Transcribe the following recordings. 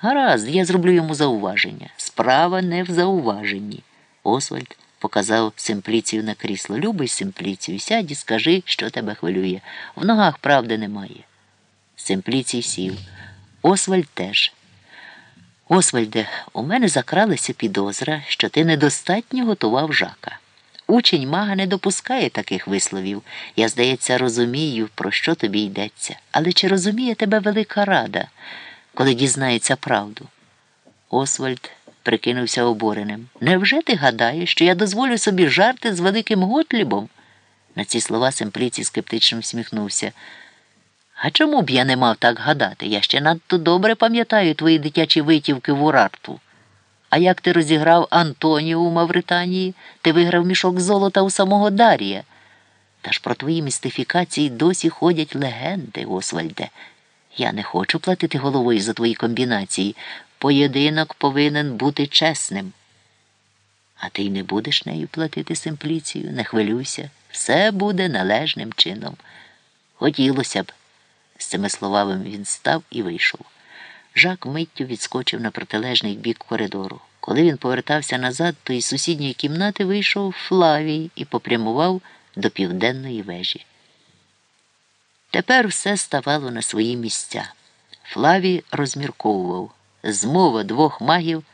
Гаразд, я зроблю йому зауваження. Справа не в зауваженні. Освальд показав Симпліцію на крісло. Любий Симпліцію, сядь і скажи, що тебе хвилює. В ногах правди немає. Симпліцій сів. Освальд теж. Освальде, у мене закралася підозра, що ти недостатньо готував жака. Учень мага не допускає таких висловів. Я, здається, розумію, про що тобі йдеться. Але чи розуміє тебе велика рада, коли дізнається правду? Освальд прикинувся обуреним. Невже ти гадаєш, що я дозволю собі жарти з великим Готлібом? На ці слова Семпліцій скептично всміхнувся. А чому б я не мав так гадати? Я ще надто добре пам'ятаю твої дитячі витівки в Урарту. А як ти розіграв Антоніо у Мавританії, ти виграв мішок золота у самого Дарія. Та ж про твої містифікації досі ходять легенди, Освальде. Я не хочу платити головою за твої комбінації. Поєдинок повинен бути чесним. А ти й не будеш нею платити симпліцію, не хвилюйся, все буде належним чином. Хотілося б. З цими словами він став і вийшов. Жак миттю відскочив на протилежний бік коридору. Коли він повертався назад, то із сусідньої кімнати вийшов Флавій і попрямував до південної вежі. Тепер все ставало на свої місця. Флавій розмірковував. Змова двох магів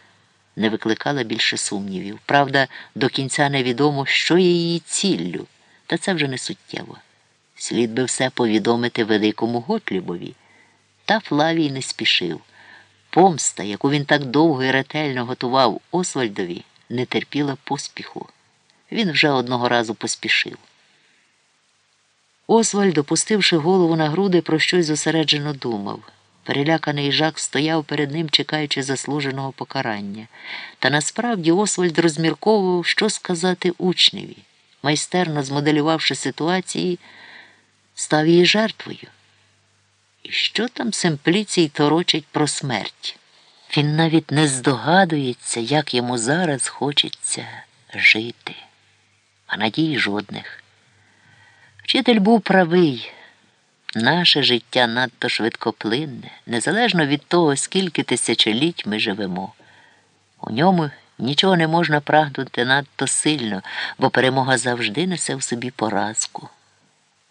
не викликала більше сумнівів. Правда, до кінця невідомо, що є її ціллю, та це вже не суттєво. Слід би все повідомити великому Готлібові. Та Флавій не спішив. Помста, яку він так довго і ретельно готував Освальдові, не терпіла поспіху. Він вже одного разу поспішив. Освальд, опустивши голову на груди, про щось зосереджено думав. Переляканий жак стояв перед ним, чекаючи заслуженого покарання. Та насправді Освальд розмірковував, що сказати учневі, майстерно змоделювавши ситуації, став її жертвою. І що там Семпліцій торочить про смерть? Він навіть не здогадується, як йому зараз хочеться жити, а надії жодних. Вчитель був правий. Наше життя надто швидкоплинне, незалежно від того, скільки тисячоліть ми живемо. У ньому нічого не можна прагнути надто сильно, бо перемога завжди несе в собі поразку.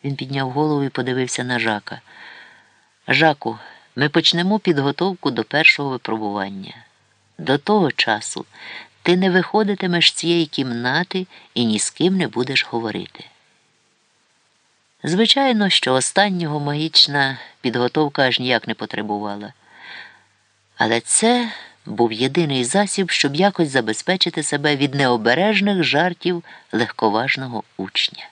Він підняв голову і подивився на жака. Жаку, ми почнемо підготовку до першого випробування. До того часу ти не виходитимеш з цієї кімнати і ні з ким не будеш говорити. Звичайно, що останнього магічна підготовка аж ніяк не потребувала. Але це був єдиний засіб, щоб якось забезпечити себе від необережних жартів легковажного учня.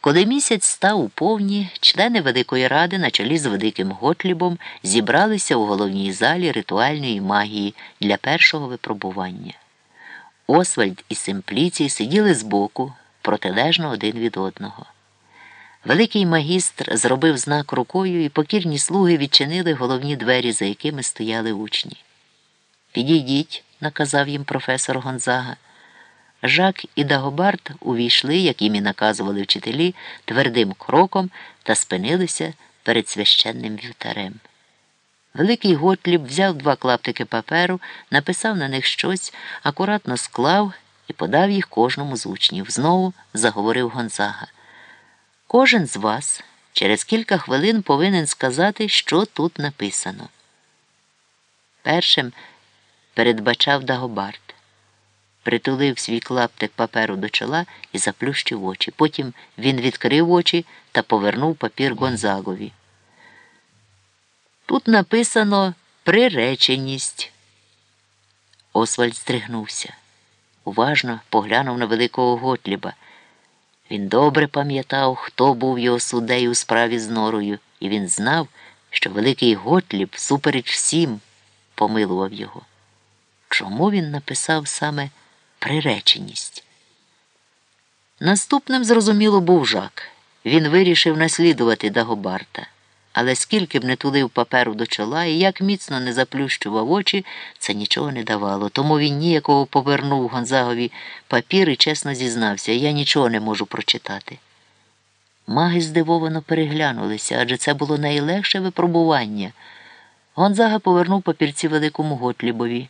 Коли місяць став у повні, члени Великої Ради на чолі з Великим Готлібом зібралися у головній залі ритуальної магії для першого випробування. Освальд і Симпліцій сиділи збоку, протилежно один від одного. Великий магістр зробив знак рукою, і покірні слуги відчинили головні двері, за якими стояли учні. Підійдіть, наказав їм професор Гонзага. Жак і Дагобард увійшли, як їм і наказували вчителі, твердим кроком та спинилися перед священним вівтарем. Великий Готліб взяв два клаптики паперу, написав на них щось, акуратно склав і подав їх кожному з учнів. Знову заговорив Гонзага. Кожен з вас через кілька хвилин повинен сказати, що тут написано. Першим передбачав Дагобард притулив свій клаптик паперу до чола і заплющив очі. Потім він відкрив очі та повернув папір Гонзагові. Тут написано приреченість. Освальд стригнувся. Уважно поглянув на великого Готліба. Він добре пам'ятав, хто був його суддею у справі з норою, і він знав, що великий Готліб, всупереч всім, помилував його. Чому він написав саме приреченість. Наступним, зрозуміло, був жак. Він вирішив наслідувати Дагобарта. Але скільки б не тулив паперу до чола і як міцно не заплющував очі, це нічого не давало. Тому він ніякого повернув Гонзагові папір і чесно зізнався, я нічого не можу прочитати. Маги здивовано переглянулися, адже це було найлегше випробування. Гонзага повернув папірці великому Готлібові.